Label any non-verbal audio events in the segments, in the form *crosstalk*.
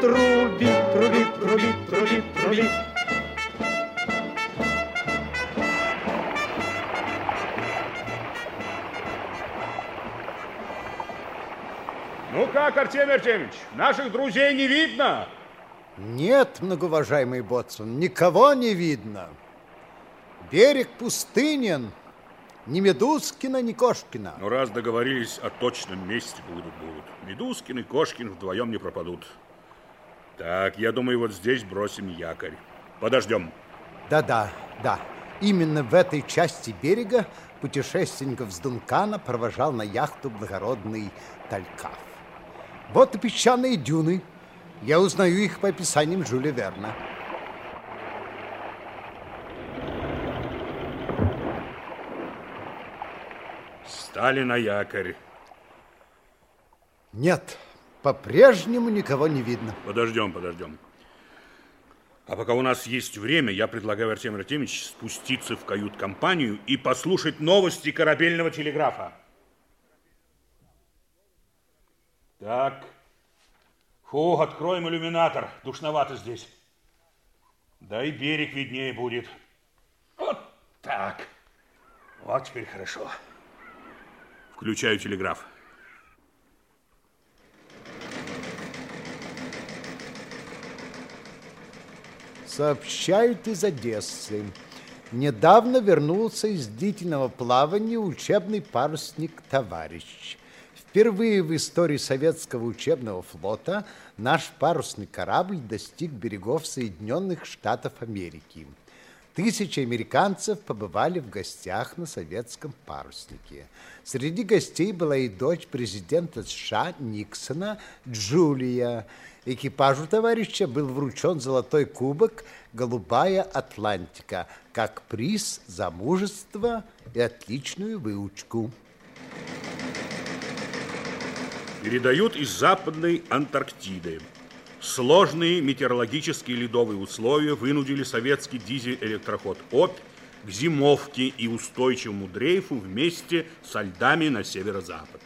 трубит, трубит, трубит, трубит, трубит. Ну как, Артемий Артемьевич, наших друзей не видно? Нет, многоуважаемый Боцман, никого не видно. Берег пустынен, ни Медузкина, ни Кошкина. Ну, раз договорились, о точном месте будут, будут. Медузкин и Кошкин вдвоем не пропадут. Так, я думаю, вот здесь бросим якорь. Подождем. Да-да, да. Именно в этой части берега путешественников с Дункана провожал на яхту благородный Талькав. Вот и песчаные дюны. Я узнаю их по описаниям Жюля Верна. Стали на якорь. Нет, по-прежнему никого не видно. Подождем, подождем. А пока у нас есть время, я предлагаю, Артемий Артемьевич, спуститься в кают-компанию и послушать новости корабельного телеграфа. Так. Фу, откроем иллюминатор. Душновато здесь. Да и берег виднее будет. Вот так. Вот теперь хорошо. Включаю телеграф. Сообщают из Одессы. Недавно вернулся из длительного плавания учебный парусник «Товарищ». Впервые в истории советского учебного флота наш парусный корабль достиг берегов Соединенных Штатов Америки. Тысячи американцев побывали в гостях на советском паруснике. Среди гостей была и дочь президента США Никсона Джулия. Экипажу товарища был вручен золотой кубок «Голубая Атлантика» как приз за мужество и отличную выучку. Передают из Западной Антарктиды. Сложные метеорологические ледовые условия вынудили советский дизель-электроход «Обь» к зимовке и устойчивому дрейфу вместе со льдами на северо-запад.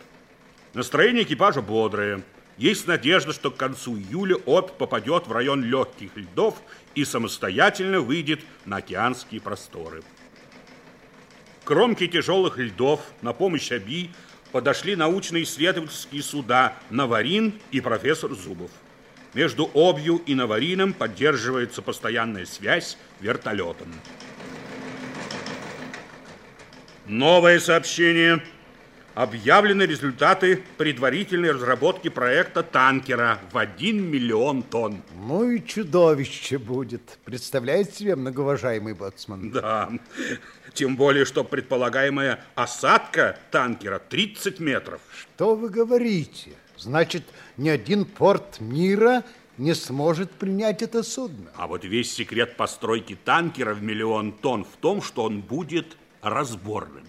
Настроение экипажа бодрое. Есть надежда, что к концу июля Обь попадет в район легких льдов и самостоятельно выйдет на океанские просторы. Кромки тяжелых льдов на помощь Оби подошли научно-исследовательские суда «Наварин» и профессор Зубов. Между Обью и Наварином поддерживается постоянная связь вертолетом. Новое сообщение. Объявлены результаты предварительной разработки проекта танкера в 1 миллион тонн. Ну и чудовище будет. Представляете себе, многоуважаемый боцман? Да, тем более, что предполагаемая осадка танкера 30 метров. Что вы говорите? Значит, ни один порт мира не сможет принять это судно. А вот весь секрет постройки танкера в миллион тонн в том, что он будет разборным.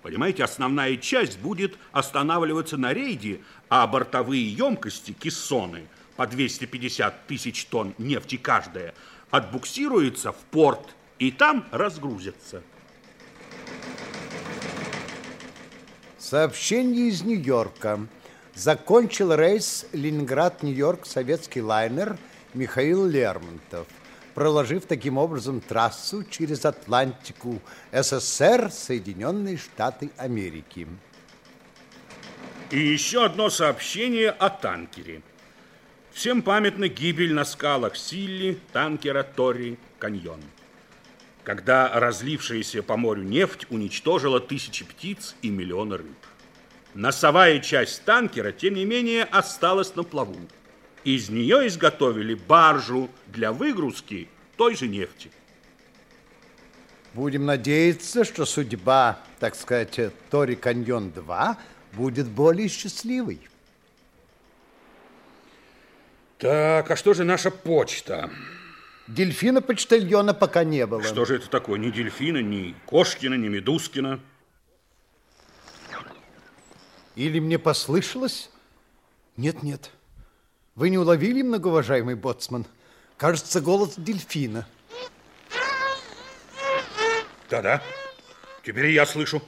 Понимаете, основная часть будет останавливаться на рейде, а бортовые емкости, кессоны, по 250 тысяч тонн нефти каждая, отбуксируются в порт и там разгрузятся. Сообщение из Нью-Йорка. Закончил рейс Ленинград-Нью-Йорк советский лайнер Михаил Лермонтов, проложив таким образом трассу через Атлантику СССР, Соединенные Штаты Америки. И еще одно сообщение о танкере. Всем памятна гибель на скалах Силли танкера Тори Каньон. Когда разлившаяся по морю нефть уничтожила тысячи птиц и миллионы рыб. Носовая часть танкера, тем не менее, осталась на плаву. Из нее изготовили баржу для выгрузки той же нефти. Будем надеяться, что судьба, так сказать, Тори Каньон-2 будет более счастливой. Так, а что же наша почта? Дельфина-почтальона пока не было. Что же это такое? Ни дельфина, ни Кошкина, ни Медускина. Или мне послышалось? Нет, нет. Вы не уловили, многоуважаемый боцман? Кажется, голос дельфина. Да-да, теперь я слышу.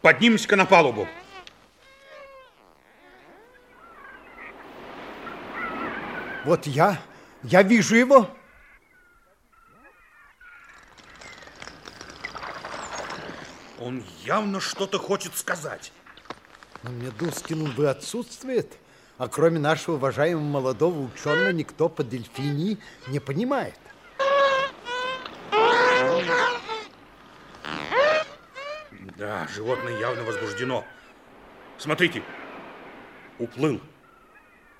Поднимемся-ка на палубу. Вот я, я вижу его. Он явно что-то хочет сказать. Но Медускин, увы, отсутствует. А кроме нашего уважаемого молодого ученого никто по дельфинии не понимает. Да, животное явно возбуждено. Смотрите, уплыл.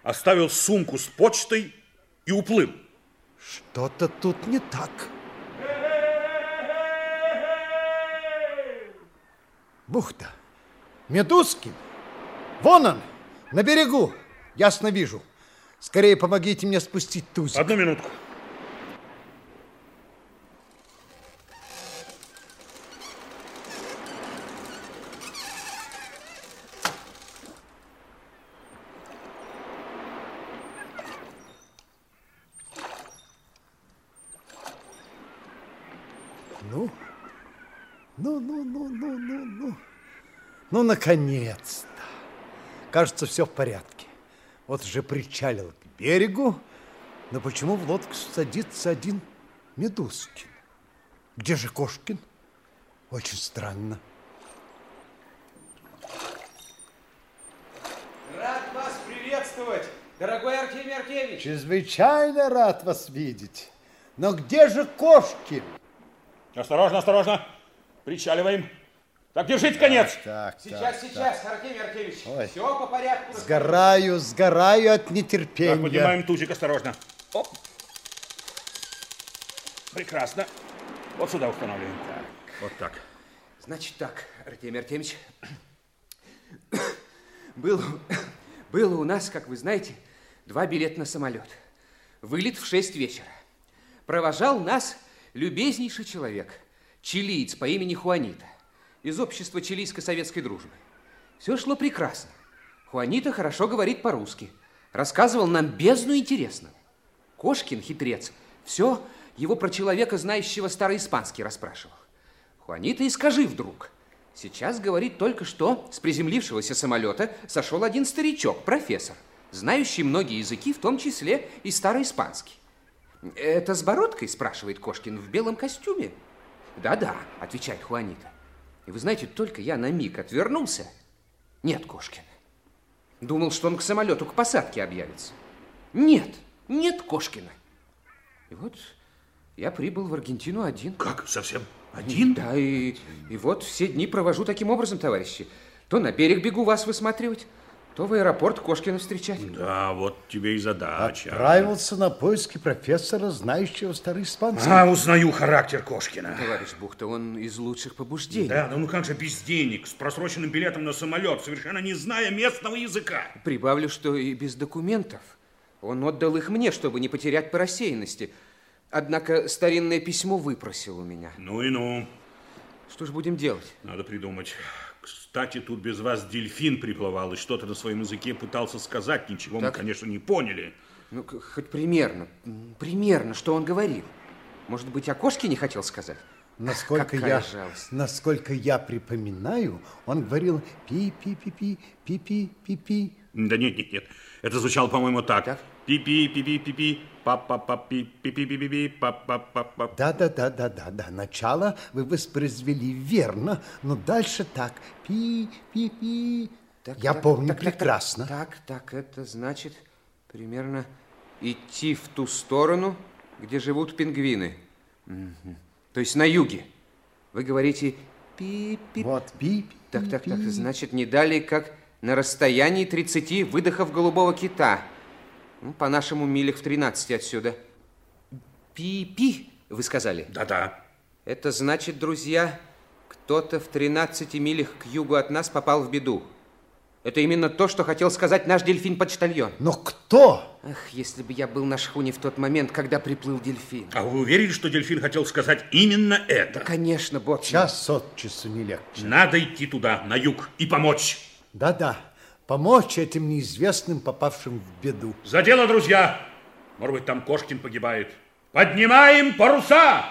Оставил сумку с почтой и уплыл. Что-то тут не так. Бухта. Медускин. Вон он, на берегу. Ясно вижу. Скорее помогите мне спустить тузик. Одну минутку. Ну, ну, ну, ну, ну, ну, ну. Ну, наконец-то. Кажется, все в порядке. Вот уже причалил к берегу, но почему в лодку садится один Медускин? Где же Кошкин? Очень странно. Рад вас приветствовать, дорогой Артемий Аркевич. Чрезвычайно рад вас видеть. Но где же Кошкин? Осторожно, осторожно. Причаливаем. Так, держите конец. Так, Сейчас, сейчас, Артемий Аркевич. Ой. Все по порядку. Сгораю, сгораю от нетерпения. Так, поднимаем тузик осторожно. Оп. Прекрасно. Вот сюда устанавливаем. Вот так. Значит так, Артемий Артемьевич. *coughs* Было, *coughs* было у нас, как вы знаете, два билета на самолет. Вылет в 6 вечера. Провожал нас любезнейший человек, чилиец по имени Хуанита, из общества чилийско-советской дружбы. Все шло прекрасно. Хуанита хорошо говорит по-русски. Рассказывал нам бездну интересного. Кошкин, хитрец, все его про человека, знающего староиспанский, расспрашивал. Хуанита, и скажи вдруг. Сейчас, говорит, только что с приземлившегося самолета сошел один старичок, профессор, знающий многие языки, в том числе и староиспанский. Это с бородкой, спрашивает Кошкин, в белом костюме? Да-да, отвечает Хуанита. И вы знаете, только я на миг отвернулся. Нет Кошкина. Думал, что он к самолету, к посадке объявится. Нет, нет Кошкина. И вот я прибыл в Аргентину один. Как, совсем один? Да, и, и вот все дни провожу таким образом, товарищи. То на берег бегу вас высматривать, то в аэропорт Кошкина встречать. Да, вот тебе и задача. Отправился на поиски профессора, знающего старый испанский. А, узнаю характер Кошкина. Товарищ Бухта, он из лучших побуждений. Да, ну, ну как же без денег, с просроченным билетом на самолет, совершенно не зная местного языка. Прибавлю, что и без документов. Он отдал их мне, чтобы не потерять по рассеянности. Однако старинное письмо выпросил у меня. Ну и ну, Что же будем делать? надо придумать. Кстати, тут без вас дельфин приплывал и что-то на своем языке пытался сказать. Ничего мы, Так. конечно, не поняли. Ну, хоть примерно, примерно, что он говорил. Может быть, о кошке не хотел сказать? Насколько Какая я, жалость. насколько я припоминаю, он говорил пи-пи-пи-пи, пи-пи-пи-пи. Да нет, нет, нет. Это звучало, по-моему, так. Так. Пи-пи, пи-пи-пи-пи, па-па-па-пи, пи-пи-пи-пи-пи, па-па-па-па. Да-да-да-да-да-да. Начало вы воспроизвели верно, но дальше так. Пи-пи-пи. Так, Я так, помню так, так, прекрасно. Так, так, это значит примерно идти в ту сторону, где живут пингвины. Мгм. То есть на юге. Вы говорите пи-пи. Вот пи Так, так, так, значит, не далее, как на расстоянии 30 выдохов голубого кита. Ну, по-нашему, милях в 13 отсюда. Пи-пи, вы сказали? Да-да. Это значит, друзья, кто-то в 13 милях к югу от нас попал в беду. Это именно то, что хотел сказать наш дельфин-почтальон. Но кто? Ах, если бы я был на шхуне в тот момент, когда приплыл дельфин. А вы уверены, что дельфин хотел сказать именно это? Да, конечно, Боцман. Час от часу не легче. Надо идти туда, на юг, и помочь. Да-да, помочь этим неизвестным, попавшим в беду. За дело, друзья! Может быть, там Кошкин погибает. Поднимаем паруса!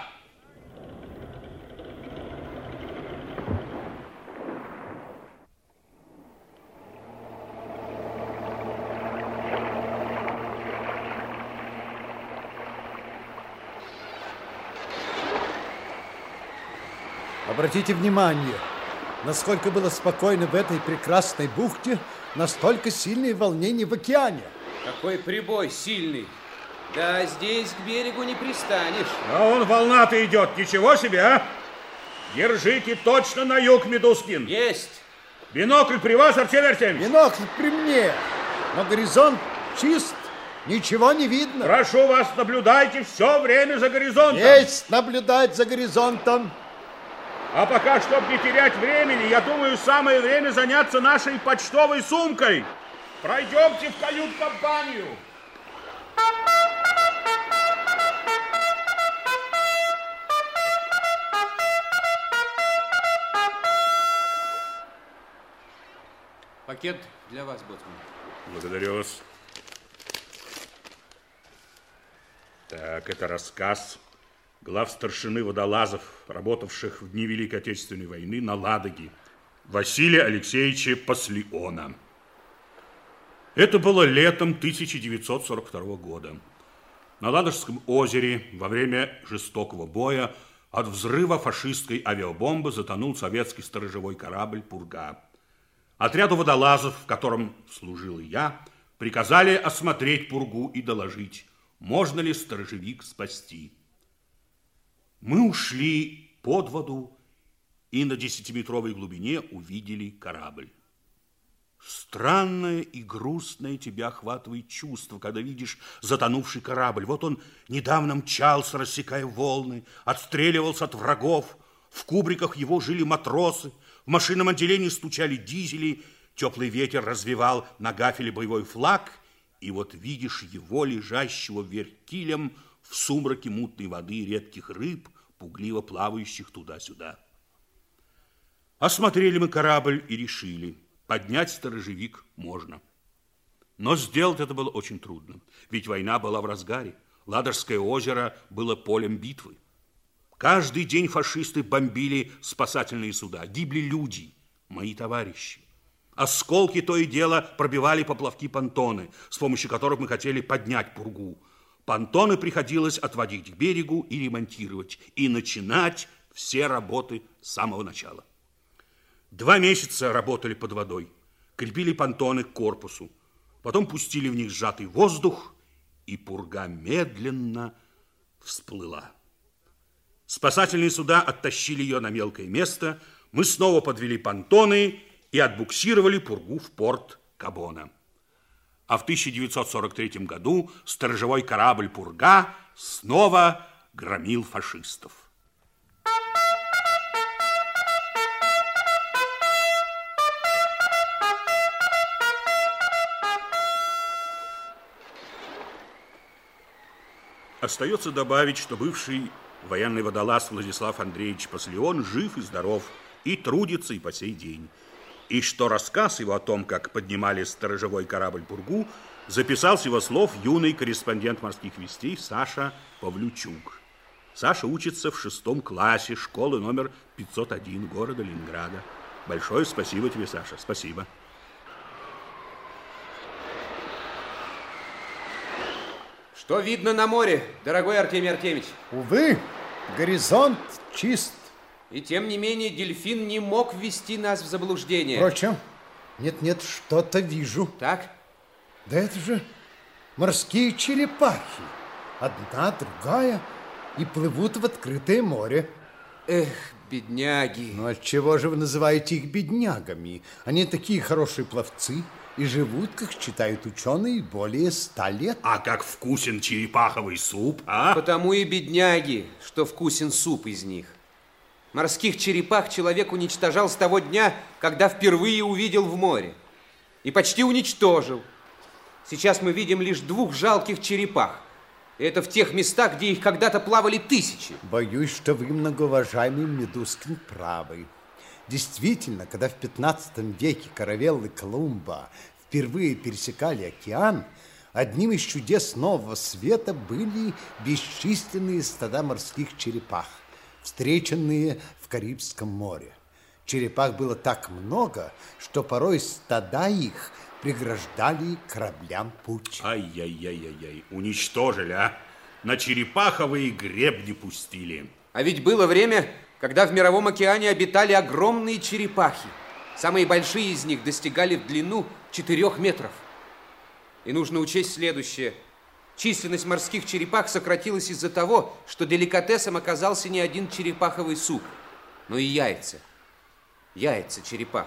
Обратите внимание, насколько было спокойно в этой прекрасной бухте, настолько сильные волнения в океане. Какой прибой сильный. Да, здесь к берегу не пристанешь. А он волна-то идет, ничего себе, а? Держите точно на юг, Медускин. Есть. Бинокль при вас, Артемий Артемьевич. Бинокль при мне, но горизонт чист, ничего не видно. Прошу вас, наблюдайте все время за горизонтом. Есть наблюдать за горизонтом. А пока, чтобы не терять времени, я думаю, самое время заняться нашей почтовой сумкой. Пройдемте в кают-компанию. Пакет для вас, Боцман. Благодарю вас. Так, это рассказ глав старшины водолазов, работавших в дни Великой Отечественной войны на Ладоге, Василия Алексеевича Паслиона. Это было летом 1942 года. На Ладожском озере во время жестокого боя от взрыва фашистской авиабомбы затонул советский сторожевой корабль «Пурга». Отряду водолазов, в котором служил я, приказали осмотреть Пургу и доложить, можно ли сторожевик спасти. Мы ушли под воду и на десятиметровой глубине увидели корабль. Странное и грустное тебя охватывает чувство, когда видишь затонувший корабль. Вот он недавно мчался, рассекая волны, отстреливался от врагов. В кубриках его жили матросы, в машинном отделении стучали дизели, теплый ветер развивал на гафеле боевой флаг, и вот видишь его, лежащего вверх килем, в сумраке мутной воды редких рыб, пугливо плавающих туда-сюда. Осмотрели мы корабль и решили, поднять сторожевик можно. Но сделать это было очень трудно, ведь война была в разгаре. Ладожское озеро было полем битвы. Каждый день фашисты бомбили спасательные суда, гибли люди, мои товарищи. Осколки то и дело пробивали поплавки понтоны, с помощью которых мы хотели поднять пургу. Понтоны приходилось отводить к берегу и ремонтировать, и начинать все работы с самого начала. Два месяца работали под водой, крепили понтоны к корпусу, потом пустили в них сжатый воздух, и пурга медленно всплыла. Спасательные суда оттащили ее на мелкое место. Мы снова подвели понтоны и отбуксировали пургу в порт Кабона. А в 1943 году сторожевой корабль «Пурга» снова громил фашистов. Остается добавить, что бывший Военный водолаз Владислав Андреевич Паслеон жив и здоров, и трудится и по сей день. И что рассказ его о том, как поднимали сторожевой корабль «Пургу», записал с его слов юный корреспондент морских вестей Саша Павлючук. Саша учится в шестом классе школы номер 501 города Ленинграда. Большое спасибо тебе, Саша, спасибо. Что видно на море, дорогой Артемий Артемьевич? Увы, горизонт чист. И тем не менее дельфин не мог ввести нас в заблуждение. Впрочем, нет-нет, что-то вижу. Так? Да это же морские черепахи. Одна, другая, и плывут в открытое море. Эх, бедняги. Ну, отчего же вы называете их беднягами? Они такие хорошие пловцы и живут, как считают ученые, более ста лет. А как вкусен черепаховый суп, а? Потому и бедняги, что вкусен суп из них. Морских черепах человек уничтожал с того дня, когда впервые увидел в море. и почти уничтожил. Сейчас мы видим лишь двух жалких черепах. И это в тех местах, где их когда-то плавали тысячи. Боюсь, что вы, многоуважаемый Медускин, правы. Действительно, когда в 15 веке каравеллы Колумба впервые пересекали океан, одним из чудес нового света были бесчисленные стада морских черепах, встреченные в Карибском море. Черепах было так много, что порой стада их преграждали кораблям путь. Ай-яй-яй-яй, уничтожили, а? На черепаховые гребни пустили. А ведь было время, когда в Мировом океане обитали огромные черепахи. Самые большие из них достигали в длину 4 метров. И нужно учесть следующее. Численность морских черепах сократилась из-за того, что деликатесом оказался не один черепаховый суп, но и яйца. Яйца черепах.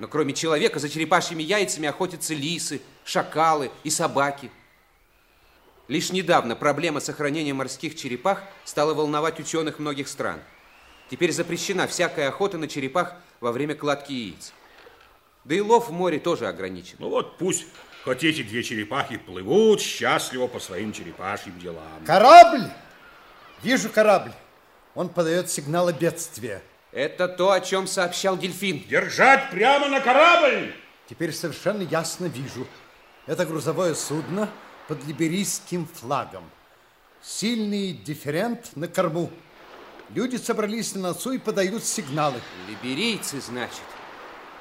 Но кроме человека за черепашьими яйцами охотятся лисы, шакалы и собаки. Лишь недавно проблема сохранения морских черепах стала волновать ученых многих стран – Теперь запрещена всякая охота на черепах во время кладки яиц. Да и лов в море тоже ограничен. Ну вот пусть хоть эти две черепахи плывут счастливо по своим черепашьим делам. Корабль! Вижу корабль. Он подает сигналы бедствия. Это то, о чем сообщал дельфин. Держать прямо на корабль! Теперь совершенно ясно вижу. Это грузовое судно под либерийским флагом. Сильный дифферент на корму. Люди собрались на носу и подают сигналы. Либерийцы, значит?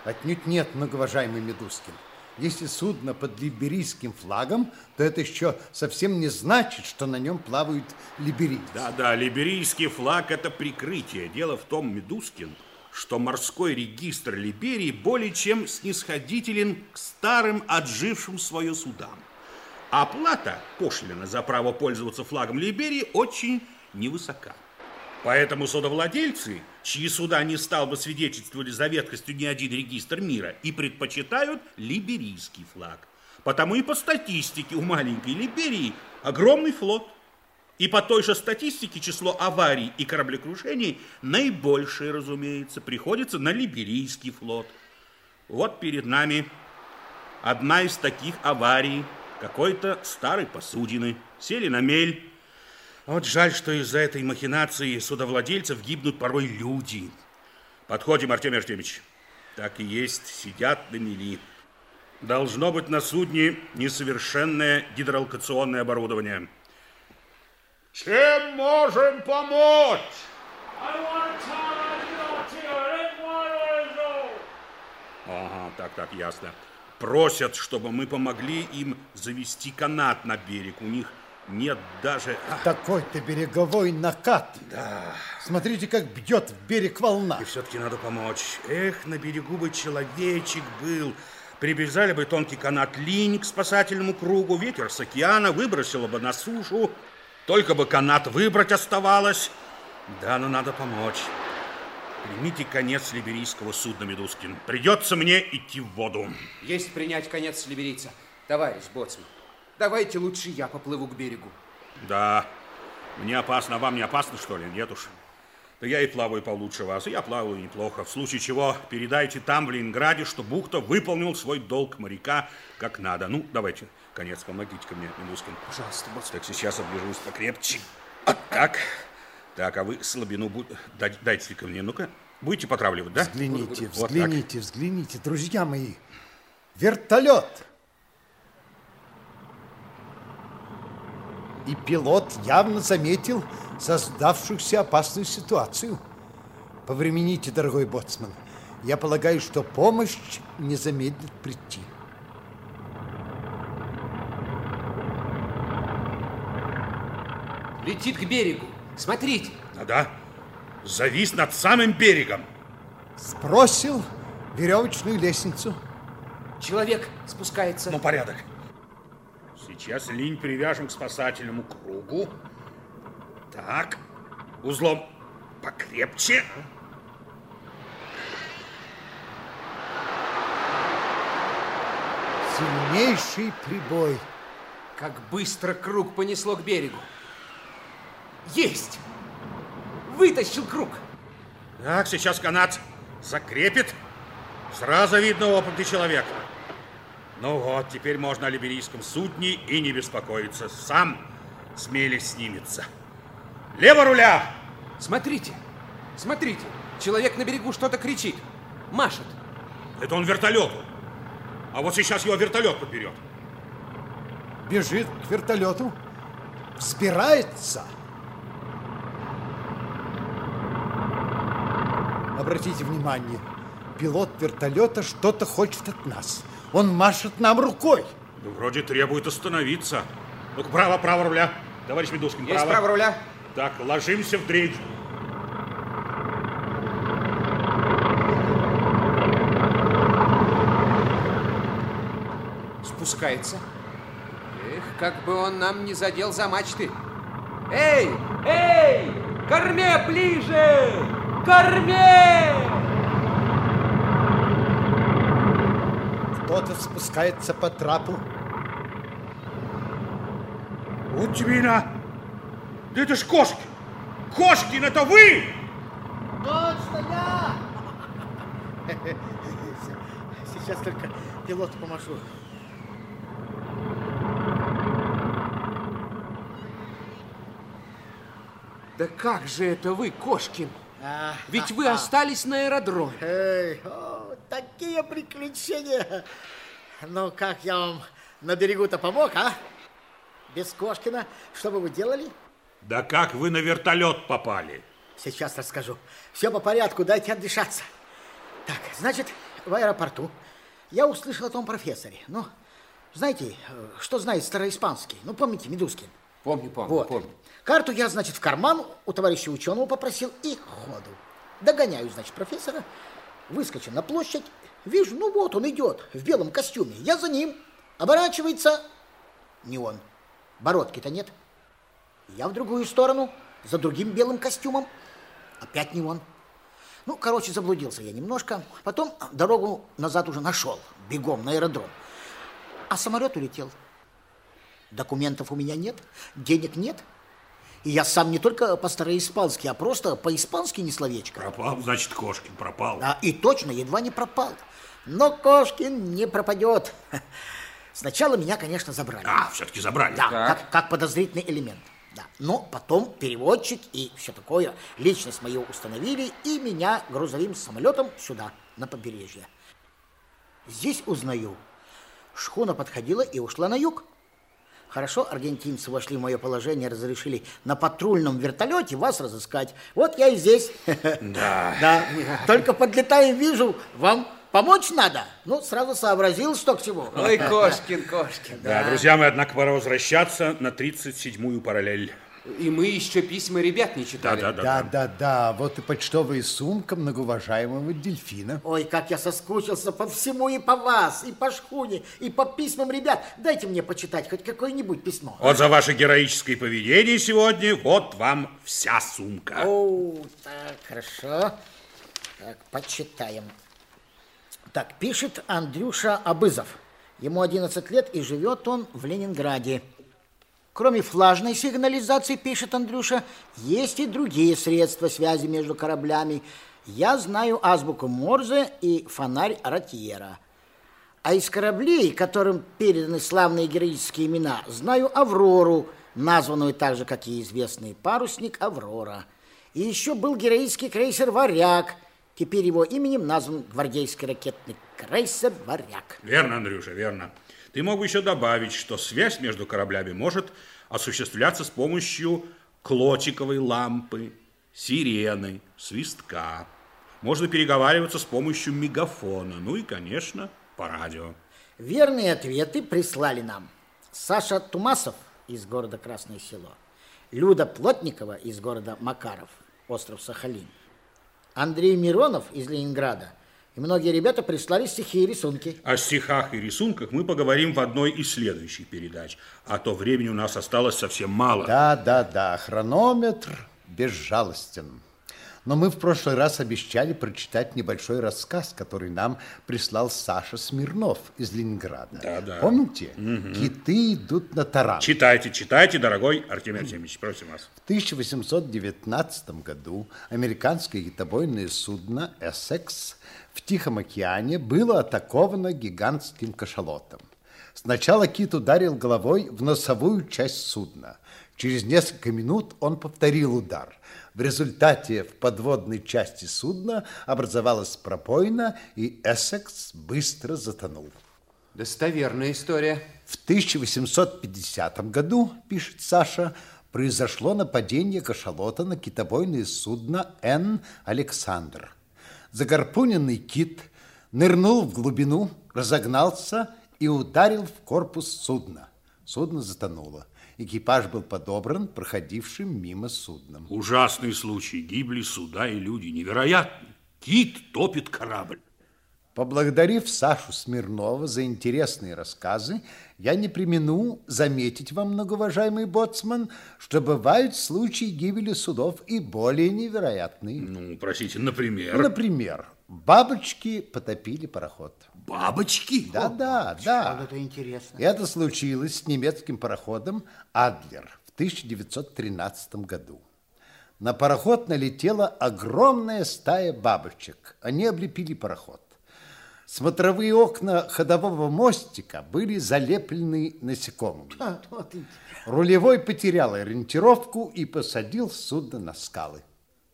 Отнюдь нет, многоуважаемый Медускин. Если судно под либерийским флагом, то это еще совсем не значит, что на нем плавают либерийцы. Да-да, либерийский флаг – это прикрытие. Дело в том, Медускин, что морской регистр Либерии более чем снисходителен к старым, отжившим свое судам. Оплата, пошлина за право пользоваться флагом Либерии, очень невысока. Поэтому судовладельцы, чьи суда не стал бы свидетельствовать за ветхостью ни один регистр мира, и предпочитают либерийский флаг. Потому и по статистике у маленькой Либерии огромный флот. И по той же статистике число аварий и кораблекрушений наибольшее, разумеется, приходится на либерийский флот. Вот перед нами одна из таких аварий какой-то старой посудины. Сели на мель, вот жаль, что из-за этой махинации судовладельцев гибнут порой люди. Подходим, Артемий Артемьевич. Так и есть, сидят на мели. Должно быть на судне несовершенное гидролокационное оборудование. Чем можем помочь? Ага, так, так, ясно. Просят, чтобы мы помогли им завести канат на берег. У них нет даже... Такой-то береговой накат. Да. Смотрите, как бьет в берег волна. И все-таки надо помочь. Эх, на берегу бы человечек был. Прибежали бы тонкий канат линь к спасательному кругу, ветер с океана выбросило бы на сушу. Только бы канат выбрать оставалось. Да, но надо помочь. Примите конец либерийского судна, Медускин. Придется мне идти в воду. Есть принять конец либерийца. Товарищ Боцман. Давайте лучше я поплыву к берегу. Да. Мне опасно, а вам не опасно, что ли? Нет уж. Да я и плаваю получше вас, и я плаваю неплохо. В случае чего передайте там, в Ленинграде, что бухта выполнил свой долг моряка как надо. Ну, давайте, конец, помогите ко мне, Минускин. Пожалуйста, босс. Так, сейчас оближусь покрепче. Вот так. Так, а вы слабину будь... дайте ко мне, ну-ка. Будете потравливать, да? Взгляните, вот взгляните, так. взгляните, друзья мои. Вертолет! И пилот явно заметил создавшуюся опасную ситуацию. Повремените, дорогой боцман. Я полагаю, что помощь не замедлит прийти. Летит к берегу. Смотрите. Да-да. Завис над самым берегом. Сбросил веревочную лестницу. Человек спускается. Ну, порядок. Сейчас линь привяжем к спасательному кругу. Так, узлом покрепче. Сильнейший прибой. Как быстро круг понесло к берегу. Есть! Вытащил круг. Так, сейчас канат закрепит. Сразу видно опытный человек. Ну вот, теперь можно о либерийском судне и не беспокоиться. Сам смелее снимется. Лево руля! Смотрите, смотрите, человек на берегу что-то кричит, машет. Это он вертолету. А вот сейчас его вертолет подберет. Бежит к вертолету, взбирается. Обратите внимание, пилот вертолета что-то хочет от нас. Он машет нам рукой. Ну, вроде требует остановиться. Ну-ка, право, право руля. Товарищ Медускин, Есть право. право руля? Так, ложимся в дрейдж. Спускается. Эх, как бы он нам не задел за мачты. Эй, эй, корме ближе, корме! Кто-то спускается по трапу. Вот тебе и на. Да это ж Кошкин. Кошкин, это вы! Точно я! *laughs* Сейчас только пилоту помашу. Да как же это вы, Кошкин? Ведь вы остались на аэродроме. Эй, о, такие приключения! Ну, как я вам на берегу-то помог, а? Без Кошкина, что бы вы делали? Да как вы на вертолет попали? Сейчас расскажу. Все по порядку, дайте отдышаться. Так, значит, в аэропорту я услышал о том профессоре. Ну, знаете, э, что знает староиспанский? Ну, помните, Медускин? Помню, помню, Вот. помню. Карту я, значит, в карман у товарища ученого попросил и ходу. Догоняю, значит, профессора, выскочил на площадь, вижу, ну вот он идет в белом костюме. Я за ним, оборачивается, не он, бородки-то нет. Я в другую сторону, за другим белым костюмом, опять не он. Ну, короче, заблудился я немножко. Потом дорогу назад уже нашел, бегом на аэродром. А самолет улетел. Документов у меня нет, денег нет. И я сам не только по-староиспански, а просто по-испански не словечко. Пропал, значит, Кошкин пропал. Да, и точно, едва не пропал. Но Кошкин не пропадет. Сначала меня, конечно, забрали. А, все-таки забрали. Да, Так. как, как подозрительный элемент. Да. Но потом переводчик и все такое, личность мою установили, и меня грузовым самолетом сюда, на побережье. Здесь узнаю, шхуна подходила и ушла на юг. Хорошо, аргентинцы вошли в мое положение, разрешили на патрульном вертолете вас разыскать. Вот я и здесь. Да. *laughs* Да, только подлетаю, вижу, вам помочь надо. Ну, сразу сообразил, что к чему. Ой, Кошкин, Кошкин. Да, друзья мои, однако пора возвращаться на 37-ю параллель. И мы еще письма ребят не Да, читали. да, да. Да, да, да. Вот и почтовая сумка многоуважаемого дельфина. Ой, как я соскучился по всему и по вас, и по шхуне, и по письмам ребят. Дайте мне почитать хоть какое-нибудь письмо. Вот за ваше героическое поведение сегодня, вот вам вся сумка. О, так, хорошо. Так, почитаем. Так, пишет Андрюша Абызов. Ему 11 лет, и живет он в Ленинграде. Кроме флажной сигнализации, пишет Андрюша, есть и другие средства связи между кораблями. Я знаю азбуку Морзе и фонарь Ротьера. А из кораблей, которым переданы славные героические имена, знаю Аврору, названную так же, как и известный парусник Аврора. И еще был героический крейсер «Варяг». Теперь его именем назван гвардейский ракетный крейсер «Варяг». Верно, Андрюша, верно. Ты мог бы еще добавить, что связь между кораблями может осуществляться с помощью клотиковой лампы, сирены, свистка. Можно переговариваться с помощью мегафона, ну и, конечно, по радио. Верные ответы прислали нам Саша Тумасов из города Красное Село, Люда Плотникова из города Макаров, остров Сахалин, Андрей Миронов из Ленинграда. И многие ребята прислали стихи и рисунки. О стихах и рисунках мы поговорим в одной из следующих передач, а то времени у нас осталось совсем мало. Да, да, да, хронометр безжалостен. Но мы в прошлый раз обещали прочитать небольшой рассказ, который нам прислал Саша Смирнов из Ленинграда. Да, да. Помните? Киты идут на таран. Читайте, читайте, дорогой Артемий Артемьевич, просим вас. В 1819 году американское китобойное судно «Эссекс» в Тихом океане было атаковано гигантским кашалотом. Сначала кит ударил головой в носовую часть судна. Через несколько минут он повторил удар. В результате в подводной части судна образовалась пробоина, и Эссекс быстро затонул. Достоверная история. В 1850 году, пишет Саша, произошло нападение кашалота на китобойное судно «Н. Александр». Загорпуненный кит нырнул в глубину, разогнался и ударил в корпус судна. Судно затонуло. Экипаж был подобран проходившим мимо судном. Ужасный случай. Гибли суда и люди. Невероятно. Кит топит корабль. Поблагодарив Сашу Смирнова за интересные рассказы, я не примену заметить вам, многоуважаемый боцман, что бывают случаи гибели судов и более невероятные. Ну, простите, например? Например, бабочки потопили пароход. Бабочки? Да, да, да. Вот это интересно. Это случилось с немецким пароходом «Адлер» в 1913 году. На пароход налетела огромная стая бабочек. Они облепили пароход. Смотровые окна ходового мостика были залеплены насекомыми. Рулевой потерял ориентировку и посадил судно на скалы.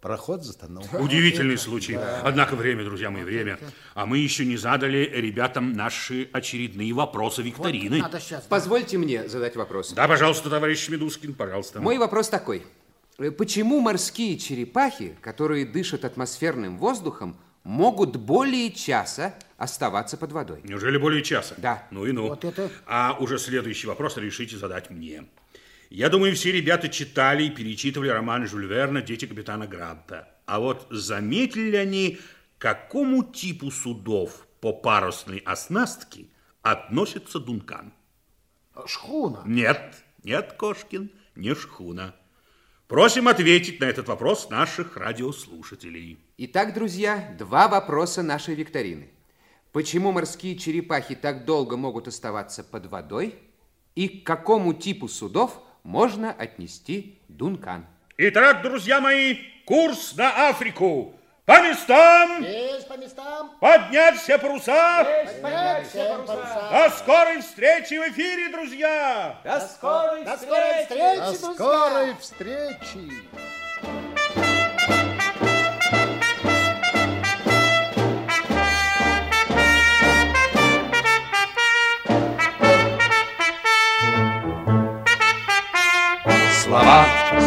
Пароход затонул. *laughs* Удивительный случай. Однако время, друзья мои, время. А мы еще не задали ребятам наши очередные вопросы викторины. Надо сейчас. Позвольте мне задать вопрос. Да, пожалуйста, товарищ Медускин, пожалуйста. Мой вопрос такой. Э, Почему морские черепахи, которые дышат атмосферным воздухом, могут более часа оставаться под водой? Неужели более часа? Да. Ну и ну. Вот это- А уже следующий вопрос решите задать мне. Я думаю, все ребята читали и перечитывали роман Жюль Верна «Дети капитана Гранта». А вот заметили ли они, к какому типу судов по парусной оснастке относится Дункан? Шхуна. Нет, нет, Кошкин, не шхуна. Просим ответить на этот вопрос наших радиослушателей. Итак, друзья, два вопроса нашей викторины. Почему морские черепахи так долго могут оставаться под водой? И к какому типу судов можно отнести Дункан? Итак, друзья мои, курс на Африку. По местам! Есть по местам. Поднять все паруса! Поднять все паруса. До скорой встречи в эфире, друзья! До скорой встречи, До друзья. скорой встречи!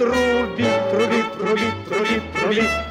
трубит, трубит, трубит, трубит, трубит